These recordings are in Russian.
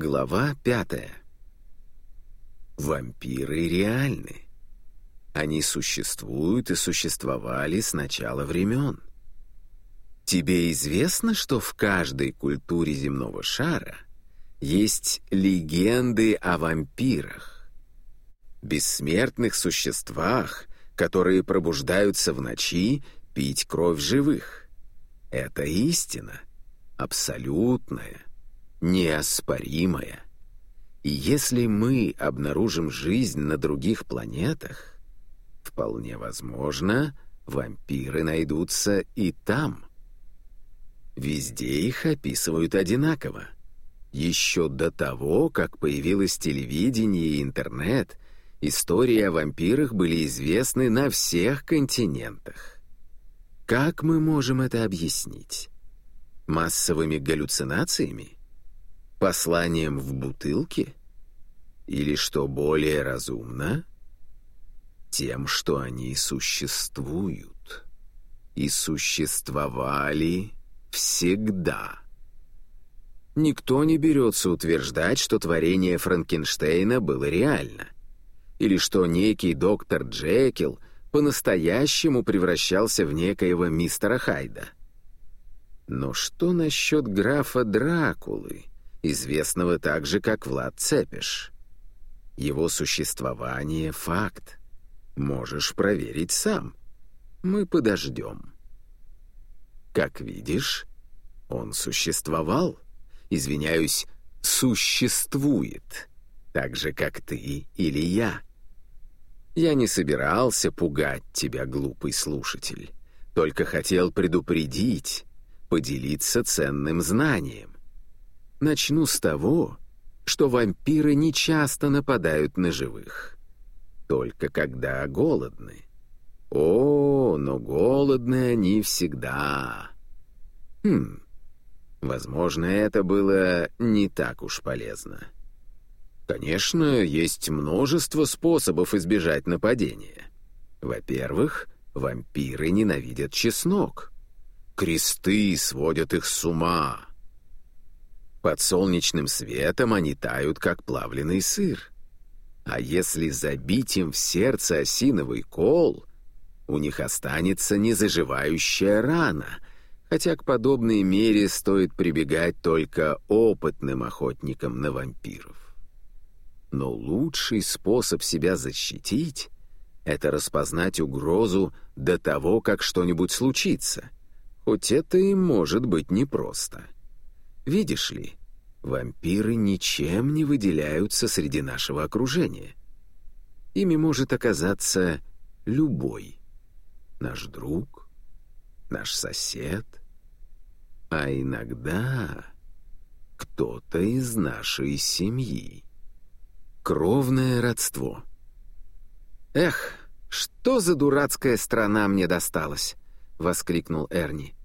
Глава пятая. Вампиры реальны. Они существуют и существовали с начала времен. Тебе известно, что в каждой культуре земного шара есть легенды о вампирах, бессмертных существах, которые пробуждаются в ночи пить кровь живых. Это истина, абсолютная, неоспоримая. И если мы обнаружим жизнь на других планетах, вполне возможно, вампиры найдутся и там. Везде их описывают одинаково. Еще до того, как появилось телевидение и интернет, истории о вампирах были известны на всех континентах. Как мы можем это объяснить? Массовыми галлюцинациями? Посланием в бутылке? Или, что более разумно, тем, что они существуют и существовали всегда. Никто не берется утверждать, что творение Франкенштейна было реально, или что некий доктор Джекил по-настоящему превращался в некоего мистера Хайда. Но что насчет графа Дракулы — известного также как Влад Цепиш. Его существование — факт. Можешь проверить сам. Мы подождем. Как видишь, он существовал. Извиняюсь, существует. Так же, как ты или я. Я не собирался пугать тебя, глупый слушатель. Только хотел предупредить, поделиться ценным знанием. Начну с того, что вампиры не часто нападают на живых. Только когда голодны. О, но голодны они всегда. Хм, возможно, это было не так уж полезно. Конечно, есть множество способов избежать нападения. Во-первых, вампиры ненавидят чеснок. Кресты сводят их с ума. Под солнечным светом они тают, как плавленый сыр. А если забить им в сердце осиновый кол, у них останется незаживающая рана, хотя к подобной мере стоит прибегать только опытным охотникам на вампиров. Но лучший способ себя защитить — это распознать угрозу до того, как что-нибудь случится, хоть это и может быть непросто. Видишь ли, вампиры ничем не выделяются среди нашего окружения. Ими может оказаться любой. Наш друг, наш сосед, а иногда кто-то из нашей семьи. Кровное родство. «Эх, что за дурацкая страна мне досталась!» — воскликнул Эрни.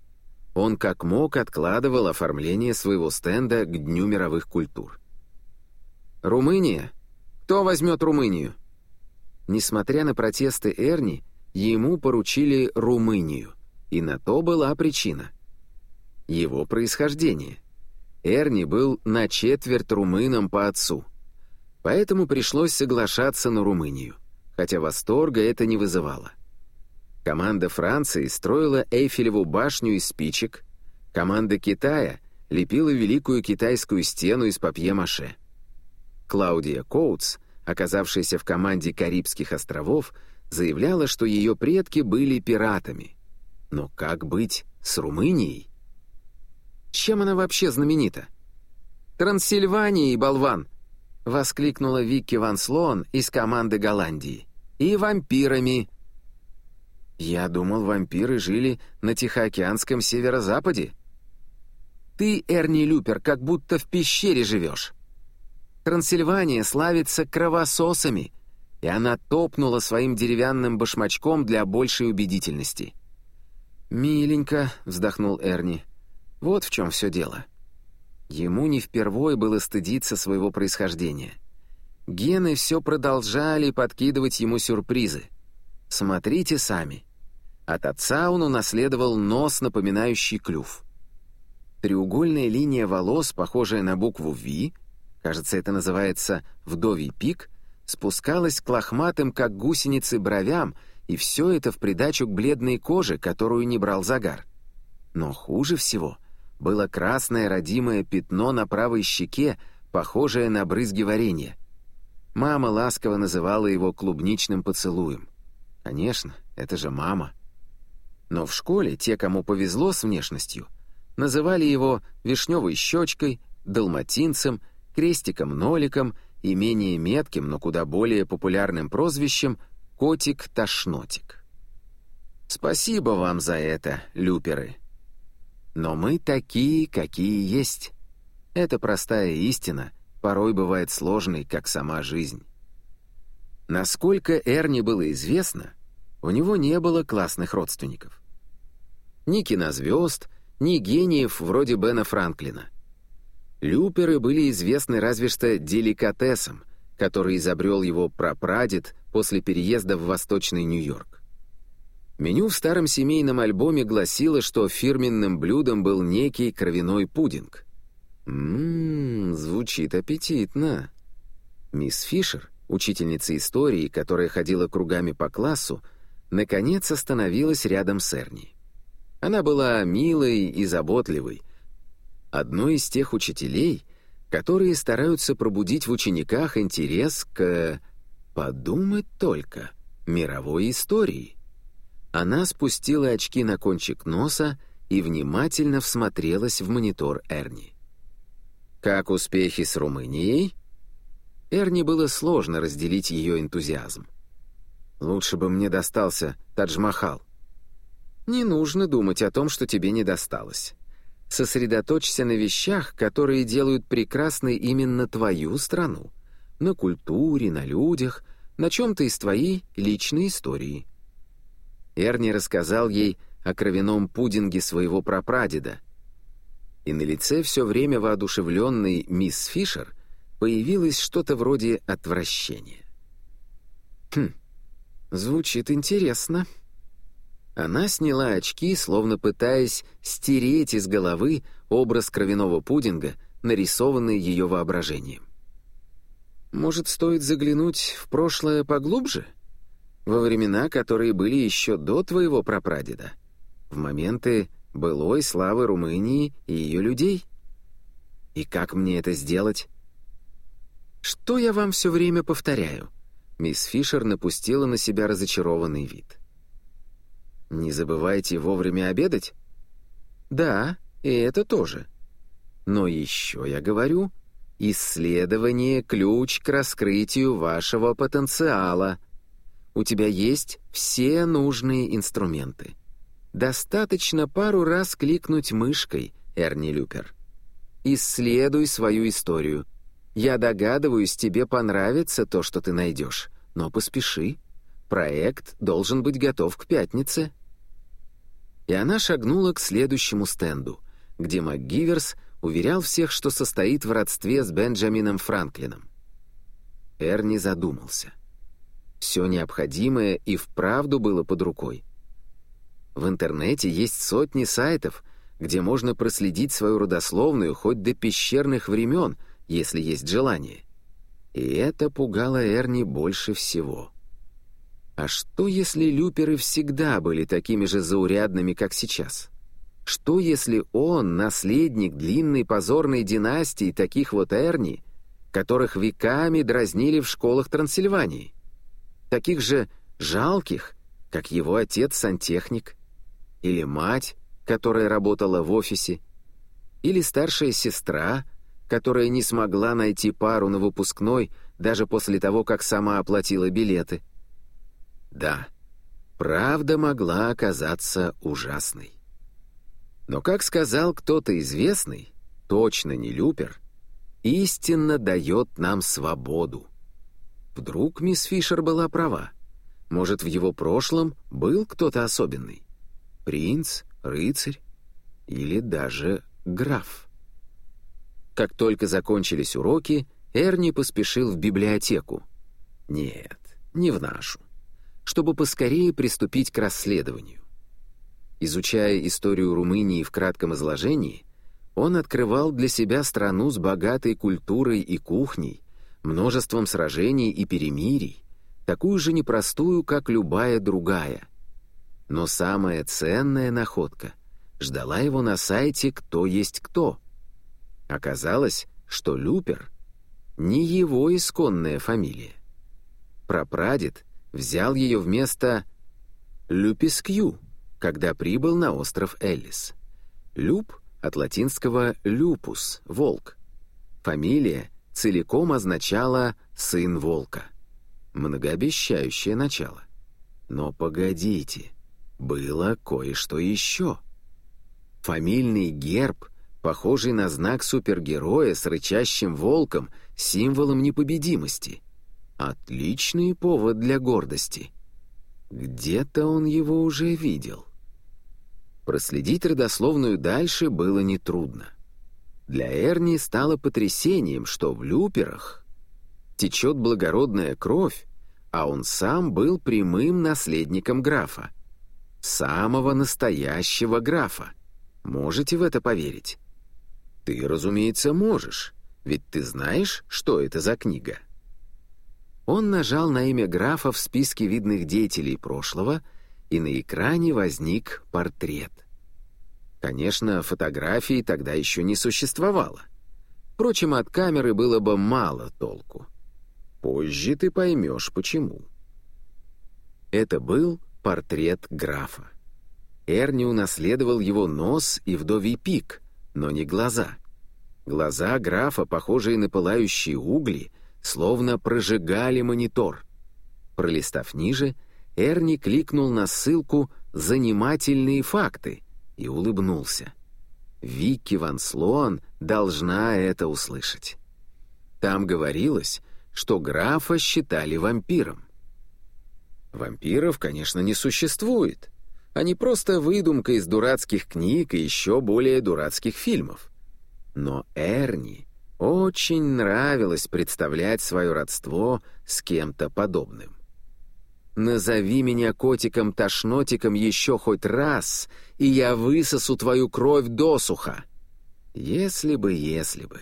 Он как мог откладывал оформление своего стенда к Дню мировых культур. «Румыния? Кто возьмет Румынию?» Несмотря на протесты Эрни, ему поручили Румынию, и на то была причина. Его происхождение. Эрни был на четверть румыном по отцу. Поэтому пришлось соглашаться на Румынию, хотя восторга это не вызывало. Команда Франции строила Эйфелеву башню из спичек, команда Китая лепила Великую Китайскую стену из папье-маше. Клаудия Коутс, оказавшаяся в команде Карибских островов, заявляла, что ее предки были пиратами. Но как быть с Румынией? Чем она вообще знаменита? «Трансильванией, болван!» — воскликнула Вики Ван Слоан из команды Голландии. «И вампирами!» «Я думал, вампиры жили на Тихоокеанском северо-западе». «Ты, Эрни Люпер, как будто в пещере живешь. Трансильвания славится кровососами, и она топнула своим деревянным башмачком для большей убедительности». «Миленько», — вздохнул Эрни. «Вот в чем все дело». Ему не впервой было стыдиться своего происхождения. Гены все продолжали подкидывать ему сюрпризы. Смотрите сами. От отца он унаследовал нос, напоминающий клюв. Треугольная линия волос, похожая на букву «Ви», кажется, это называется «вдовий пик», спускалась к лохматым, как гусеницы, бровям, и все это в придачу к бледной коже, которую не брал загар. Но хуже всего было красное родимое пятно на правой щеке, похожее на брызги варенья. Мама ласково называла его клубничным поцелуем. Конечно, это же мама. Но в школе те, кому повезло с внешностью, называли его вишневой щечкой, далматинцем, крестиком-ноликом и менее метким, но куда более популярным прозвищем «котик-тошнотик». Спасибо вам за это, люперы. Но мы такие, какие есть. Это простая истина, порой бывает сложной, как сама жизнь. Насколько Эрни было известно, у него не было классных родственников. Ни кинозвезд, ни гениев вроде Бена Франклина. Люперы были известны разве что деликатесом, который изобрел его прапрадед после переезда в Восточный Нью-Йорк. Меню в старом семейном альбоме гласило, что фирменным блюдом был некий кровяной пудинг. Ммм, звучит аппетитно. Мисс Фишер, учительница истории, которая ходила кругами по классу, наконец остановилась рядом с Эрни. Она была милой и заботливой, одной из тех учителей, которые стараются пробудить в учениках интерес к... подумать только, мировой истории. Она спустила очки на кончик носа и внимательно всмотрелась в монитор Эрни. «Как успехи с Румынией?» Эрни было сложно разделить ее энтузиазм. «Лучше бы мне достался Тадж-Махал». «Не нужно думать о том, что тебе не досталось. Сосредоточься на вещах, которые делают прекрасной именно твою страну. На культуре, на людях, на чем-то из твоей личной истории». Эрни рассказал ей о кровяном пудинге своего прапрадеда. И на лице все время воодушевленной мисс Фишер появилось что-то вроде отвращения. «Хм, звучит интересно», она сняла очки, словно пытаясь стереть из головы образ кровяного пудинга, нарисованный ее воображением. «Может, стоит заглянуть в прошлое поглубже? Во времена, которые были еще до твоего прапрадеда? В моменты былой славы Румынии и ее людей? И как мне это сделать?» «Что я вам все время повторяю?» Мисс Фишер напустила на себя разочарованный вид. Не забывайте вовремя обедать? Да, и это тоже. Но еще я говорю, исследование — ключ к раскрытию вашего потенциала. У тебя есть все нужные инструменты. Достаточно пару раз кликнуть мышкой, Эрни Люпер. Исследуй свою историю. Я догадываюсь, тебе понравится то, что ты найдешь, но поспеши. Проект должен быть готов к пятнице и она шагнула к следующему стенду, где МакГиверс уверял всех, что состоит в родстве с Бенджамином Франклином. Эрни задумался. Все необходимое и вправду было под рукой. В интернете есть сотни сайтов, где можно проследить свою родословную хоть до пещерных времен, если есть желание. И это пугало Эрни больше всего. А что, если люперы всегда были такими же заурядными, как сейчас? Что, если он — наследник длинной позорной династии таких вот Эрни, которых веками дразнили в школах Трансильвании? Таких же жалких, как его отец-сантехник? Или мать, которая работала в офисе? Или старшая сестра, которая не смогла найти пару на выпускной даже после того, как сама оплатила билеты? — да, правда могла оказаться ужасной. Но, как сказал кто-то известный, точно не Люпер, истинно дает нам свободу. Вдруг мисс Фишер была права. Может, в его прошлом был кто-то особенный? Принц, рыцарь или даже граф? Как только закончились уроки, Эрни поспешил в библиотеку. Нет, не в нашу чтобы поскорее приступить к расследованию. Изучая историю Румынии в кратком изложении, Он открывал для себя страну с богатой культурой и кухней, множеством сражений и перемирий, такую же непростую, как любая другая. Но самая ценная находка ждала его на сайте «Кто есть кто». Оказалось, что Люпер — не его исконная фамилия. Прапрадед взял ее вместо Люпискью, когда прибыл на остров Эллис. Люп от латинского «люпус» — «волк». Фамилия целиком означала «сын волка». Многообещающее начало. Но погодите, было кое-что еще. Фамильный герб, похожий на знак супергероя с рычащим волком, символом непобедимости. Отличный повод для гордости. Где-то он его уже видел. Проследить родословную дальше было нетрудно. Для Эрни стало потрясением, что в люперах течет благородная кровь, а он сам был прямым наследником графа. Самого настоящего графа. Можете в это поверить? Ты, разумеется, можешь, ведь ты знаешь, что это за книга. Он нажал на имя графа в списке видных деятелей прошлого, и на экране возник портрет. Конечно, фотографии тогда еще не существовало. Впрочем, от камеры было бы мало толку. Позже ты поймешь, почему. Это был портрет графа. Эрни унаследовал его нос и вдовий пик, но не глаза. Глаза графа, похожие на пылающие угли, словно прожигали монитор. Пролистав ниже, Эрни кликнул на ссылку «Занимательные факты» и улыбнулся. Вики Ван Слоан должна это услышать. Там говорилось, что графа считали вампиром. Вампиров, конечно, не существует. Они просто выдумка из дурацких книг и еще более дурацких фильмов. Но Эрни очень нравилось представлять свое родство с кем-то подобным. Назови меня котиком-тошнотиком еще хоть раз, и я высосу твою кровь досуха. Если бы, если бы.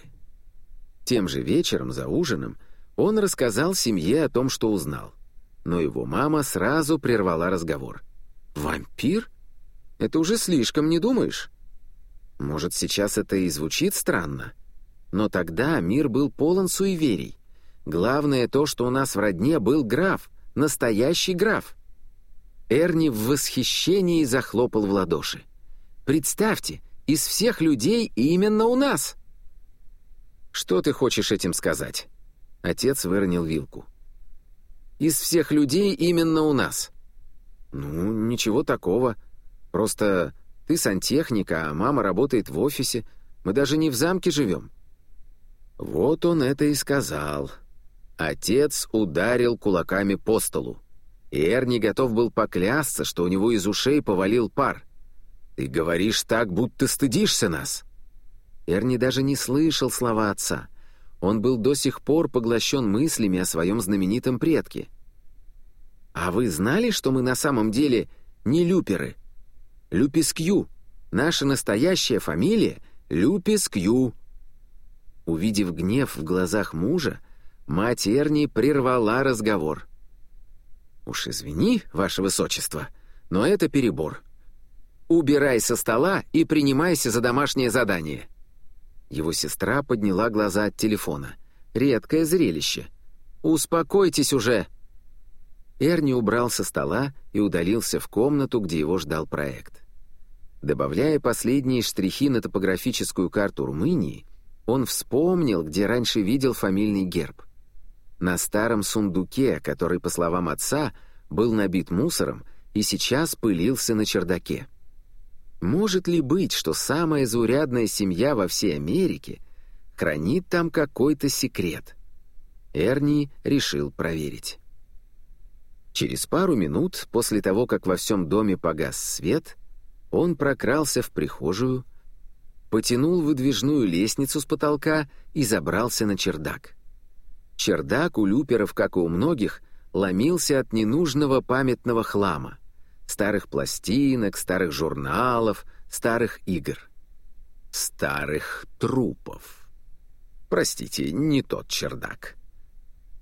Тем же вечером за ужином он рассказал семье о том, что узнал. Но его мама сразу прервала разговор. «Вампир? Это уже слишком, не думаешь?» Может, сейчас это и звучит странно, но тогда мир был полон суеверий. Главное то, что у нас в родне был граф — Настоящий граф!» Эрни в восхищении захлопал в ладоши. «Представьте, из всех людей именно у нас!» «Что ты хочешь этим сказать?» Отец выронил вилку. «Из всех людей именно у нас». «Ну, ничего такого. Просто ты сантехника, а мама работает в офисе. Мы даже не в замке живем». Вот он это и сказал. Отец ударил кулаками по столу. И Эрни готов был поклясться, что у него из ушей повалил пар. «Ты говоришь так, будто стыдишься нас!» Эрни даже не слышал слова отца. Он был до сих пор поглощен мыслями о своем знаменитом предке. «А вы знали, что мы на самом деле не люперы? Люпискью. Наша настоящая фамилия — Люпискью». Увидев гнев в глазах мужа, Мать Эрни прервала разговор. «Уж извини, ваше высочество, но это перебор. Убирай со стола и принимайся за домашнее задание». Его сестра подняла глаза от телефона. Редкое зрелище. «Успокойтесь уже!» Эрни убрал со стола и удалился в комнату, где его ждал проект. Добавляя последние штрихи на топографическую карту Румынии, он вспомнил, где раньше видел фамильный герб на старом сундуке, который, по словам отца, был набит мусором и сейчас пылился на чердаке. Может ли быть, что самая заурядная семья во всей Америке хранит там какой-то секрет? Эрни решил проверить. Через пару минут после того, как во всем доме погас свет, он прокрался в прихожую, потянул выдвижную лестницу с потолка и забрался на чердак. Чердак у люперов, как и у многих, ломился от ненужного памятного хлама. Старых пластинок, старых журналов, старых игр. старых трупов. Простите, не тот чердак.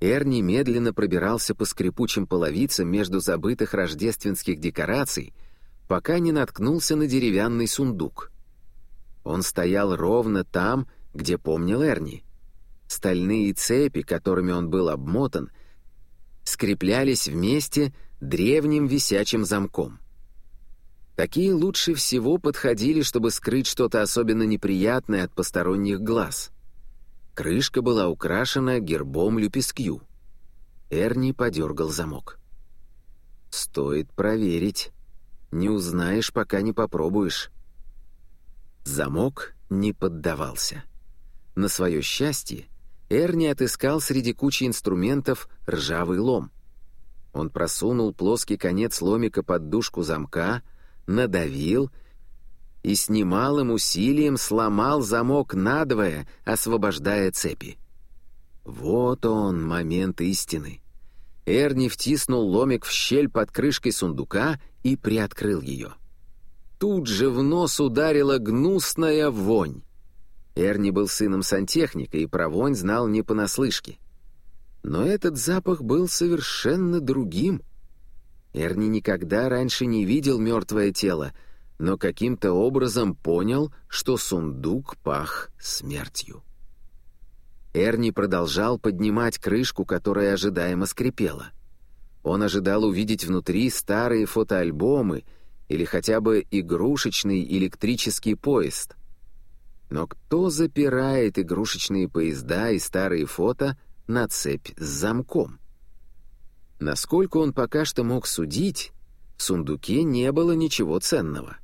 Эрни медленно пробирался по скрипучим половицам между забытых рождественских декораций, пока не наткнулся на деревянный сундук. Он стоял ровно там, где помнил Эрни. Стальные цепи, которыми он был обмотан, скреплялись вместе древним висячим замком. Такие лучше всего подходили, чтобы скрыть что-то особенно неприятное от посторонних глаз. Крышка была украшена гербом Люпискью. Эрни подергал замок. «Стоит проверить. Не узнаешь, пока не попробуешь». Замок не поддавался. На свое счастье, Эрни отыскал среди кучи инструментов ржавый лом. Он просунул плоский конец ломика под дужку замка — надавил и с немалым усилием сломал замок надвое, освобождая цепи. Вот он, момент истины. Эрни втиснул ломик в щель под крышкой сундука и приоткрыл ее. Тут же в нос ударила гнусная вонь. Эрни был сыном сантехника и про вонь знал не понаслышке. Но этот запах был совершенно другим — Эрни никогда раньше не видел мертвое тело, но каким-то образом понял, что сундук пах смертью. Эрни продолжал поднимать крышку, которая ожидаемо скрипела. Он ожидал увидеть внутри старые фотоальбомы или хотя бы игрушечный электрический поезд. Но кто запирает игрушечные поезда и старые фото на цепь с замком? Насколько он пока что мог судить, в сундуке не было ничего ценного.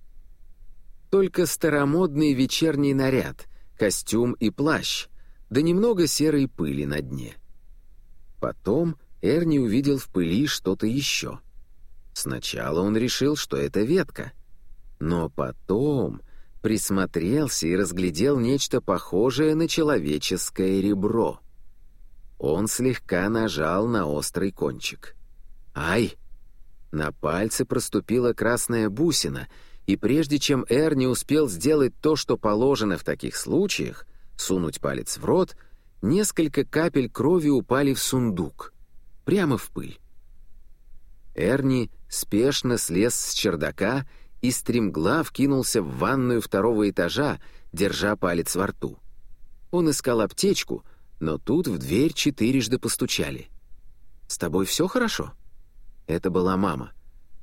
Только старомодный вечерний наряд, костюм и плащ, да немного серой пыли на дне. Потом Эрни увидел в пыли что-то еще. Сначала он решил, что это ветка, но потом присмотрелся и разглядел нечто похожее на человеческое ребро — он слегка нажал на острый кончик. «Ай!» На пальце проступила красная бусина, и прежде чем Эр успел сделать то, что положено в таких случаях, сунуть палец в рот, несколько капель крови упали в сундук, прямо в пыль. Эрни спешно слез с чердака и стремглав кинулся в ванную второго этажа, держа палец во рту. Он искал аптечку — но тут в дверь четырежды постучали. «С тобой все хорошо?» Это была мама.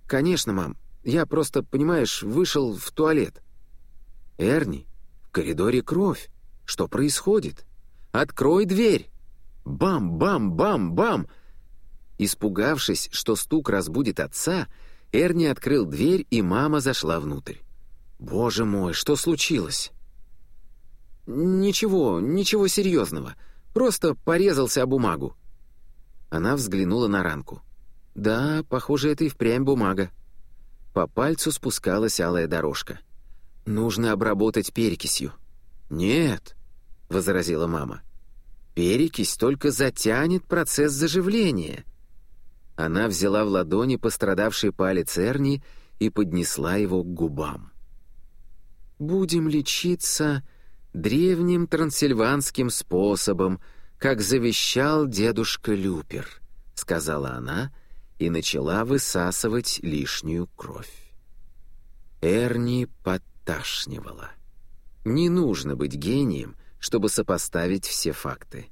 «Конечно, мам. Я просто, понимаешь, вышел в туалет». «Эрни, в коридоре кровь. Что происходит? Открой дверь!» Бам-бам-бам-бам! Испугавшись, что стук разбудит отца, Эрни открыл дверь, и мама зашла внутрь. «Боже мой, что случилось?» «Ничего, ничего серьезного. Просто порезался о бумагу». Она взглянула на ранку. «Да, похоже, это и впрямь бумага». По пальцу спускалась алая дорожка. «Нужно обработать перекисью». «Нет», — возразила мама. «Перекись только затянет процесс заживления». Она взяла в ладони пострадавший палец Эрни и поднесла его к губам. «Будем лечиться древним трансильванским способом, как завещал дедушка Люпер», — сказала она и начала высасывать лишнюю кровь. Эрни подташнивала. Не нужно быть гением, чтобы сопоставить все факты.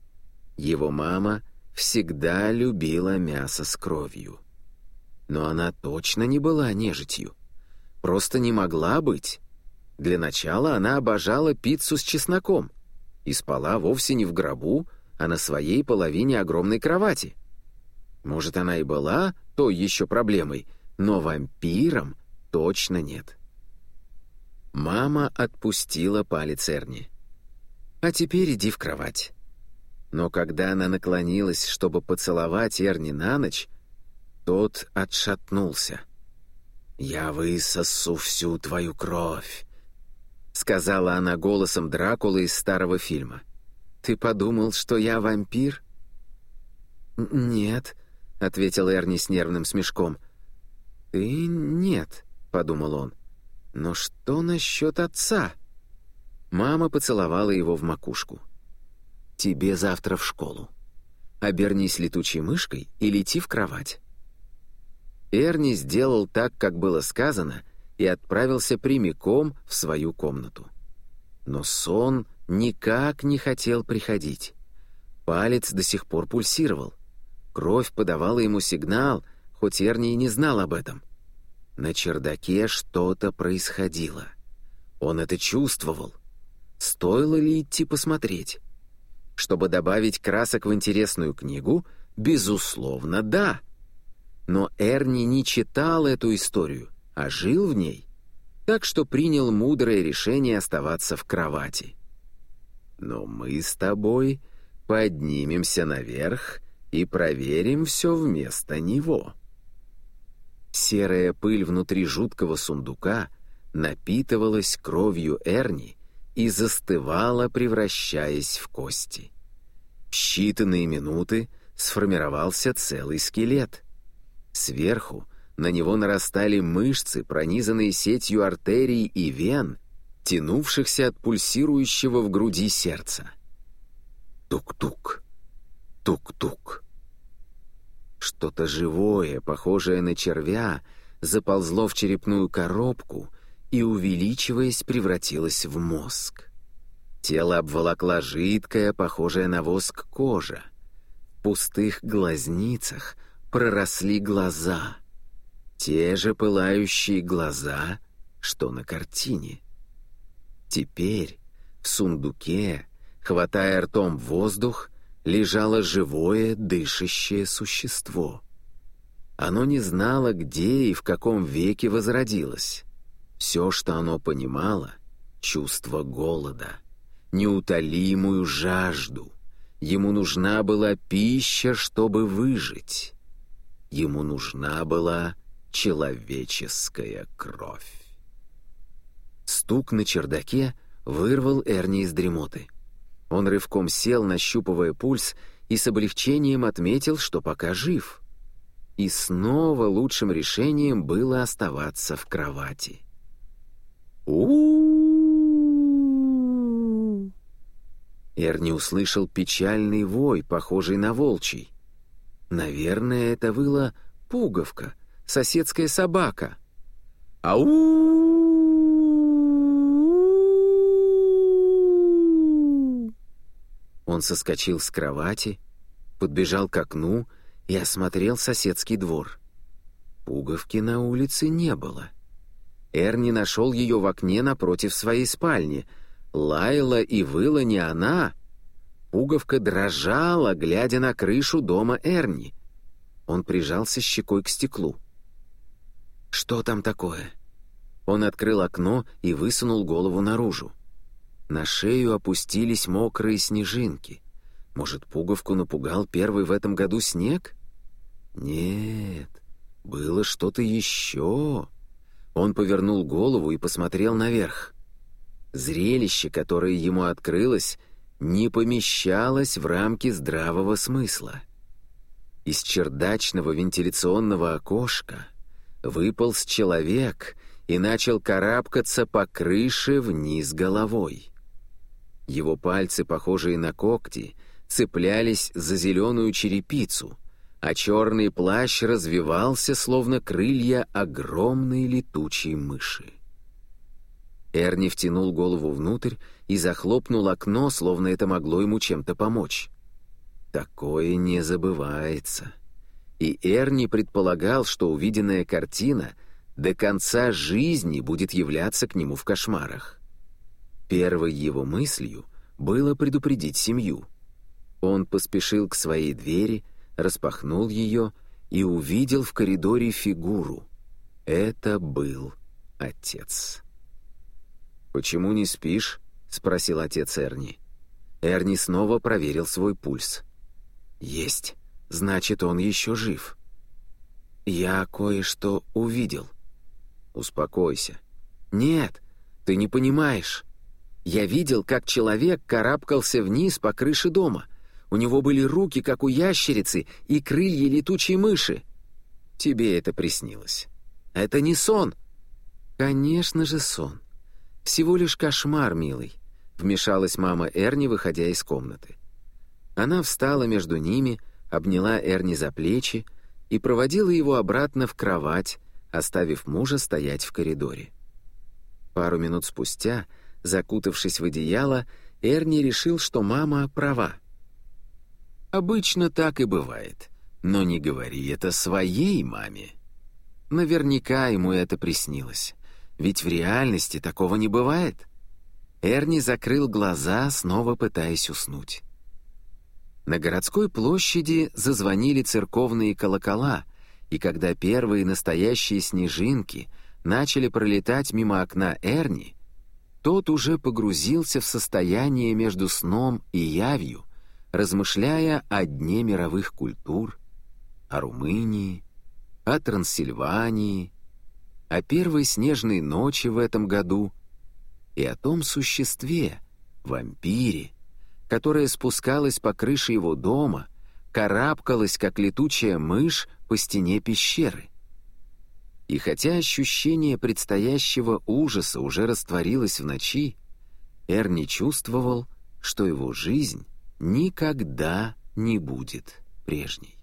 Его мама всегда любила мясо с кровью. Но она точно не была нежитью. Просто не могла быть, для начала она обожала пиццу с чесноком и спала вовсе не в гробу, а на своей половине огромной кровати. Может, она и была той еще проблемой, но вампиром точно нет. Мама отпустила палец Эрни. «А теперь иди в кровать». Но когда она наклонилась, чтобы поцеловать Эрни на ночь, тот отшатнулся. «Я высосу всю твою кровь», — сказала она голосом Дракулы из старого фильма. «Ты подумал, что я вампир?» «Нет», — ответил Эрни с нервным смешком. «Ты нет», — подумал он. «Но что насчет отца?» Мама поцеловала его в макушку. «Тебе завтра в школу. Обернись летучей мышкой и лети в кровать». Эрни сделал так, как было сказано, и отправился прямиком в свою комнату. Но сон никак не хотел приходить. Палец до сих пор пульсировал. Кровь подавала ему сигнал, хоть Эрни и не знал об этом. На чердаке что-то происходило. Он это чувствовал. Стоило ли идти посмотреть? Чтобы добавить красок в интересную книгу, безусловно, да. Но Эрни не читал эту историю, а жил в ней, так что принял мудрое решение оставаться в кровати. Но мы с тобой поднимемся наверх и проверим все вместо него. Серая пыль внутри жуткого сундука напитывалась кровью Эрни и застывала, превращаясь в кости. В считанные минуты сформировался целый скелет. Сверху на него нарастали мышцы, пронизанные сетью артерий и вен, тянувшихся от пульсирующего в груди сердца. Тук-тук, тук-тук. Что-то живое, похожее на червя, заползло в черепную коробку — и, увеличиваясь, превратилась в мозг. Тело обволокла жидкая, похожая на воск кожа. В пустых глазницах проросли глаза. Те же пылающие глаза, что на картине. Теперь в сундуке, хватая ртом воздух, лежало живое дышащее существо. Оно не знало, где и в каком веке возродилось. Все, что оно понимало — чувство голода, неутолимую жажду. Ему нужна была пища, чтобы выжить. Ему нужна была человеческая кровь. Стук на чердаке вырвал Эрни из дремоты. Он рывком сел, нащупывая пульс, и с облегчением отметил, что пока жив. И снова лучшим решением было оставаться в кровати у Эрни услышал печальный вой, похожий на волчий. Наверное, это выла пуговка, соседская собака. Ау! Он соскочил с кровати, подбежал к окну и осмотрел соседский двор. Пуговки на улице не было. — Эрни нашел ее в окне напротив своей спальни. Лаяла и выла не она. Пуговка дрожала, глядя на крышу дома Эрни. Он прижался щекой к стеклу. «Что там такое?» Он открыл окно и высунул голову наружу. На шею опустились мокрые снежинки. Может, пуговку напугал первый в этом году снег? Нет, было что-то еще. Он повернул голову и посмотрел наверх. Зрелище, которое ему открылось, не помещалось в рамки здравого смысла. Из чердачного вентиляционного окошка выполз человек и начал карабкаться по крыше вниз головой. Его пальцы, похожие на когти, цеплялись за зеленую черепицу — а черный плащ развивался, словно крылья огромной летучей мыши. Эрни втянул голову внутрь и захлопнул окно, словно это могло ему чем-то помочь. Такое не забывается. И Эрни предполагал, что увиденная картина до конца жизни будет являться к нему в кошмарах. Первой его мыслью было предупредить семью. Он поспешил к своей двери, распахнул ее и увидел в коридоре фигуру. Это был отец. «Почему не спишь?» — спросил отец Эрни. Эрни снова проверил свой пульс. «Есть. Значит, он еще жив». «Я кое-что увидел». «Успокойся». «Нет, ты не понимаешь. Я видел, как человек карабкался вниз по крыше дома. У него были руки, как у ящерицы, и крылья летучей мыши. Тебе это приснилось. Это не сон. Конечно же сон. Всего лишь кошмар, милый. вмешалась мама Эрни, выходя из комнаты. Она встала между ними, обняла Эрни за плечи и проводила его обратно в кровать, оставив мужа стоять в коридоре. Пару минут спустя, закутавшись в одеяло, Эрни решил, что мама права. Обычно так и бывает, но не говори это своей маме. Наверняка ему это приснилось, ведь в реальности такого не бывает. Эрни закрыл глаза, снова пытаясь уснуть. На городской площади зазвонили церковные колокола, и когда первые настоящие снежинки начали пролетать мимо окна Эрни, тот уже погрузился в состояние между сном и явью, размышляя о дне мировых культур, о Румынии, о Трансильвании, о первой снежной ночи в этом году — и о том существе, вампире, которое спускалось по крыше его дома, карабкалось, как летучая мышь, по стене пещеры. И хотя ощущение предстоящего ужаса уже растворилось в ночи, Эрни чувствовал, что его жизнь никогда не будет прежней.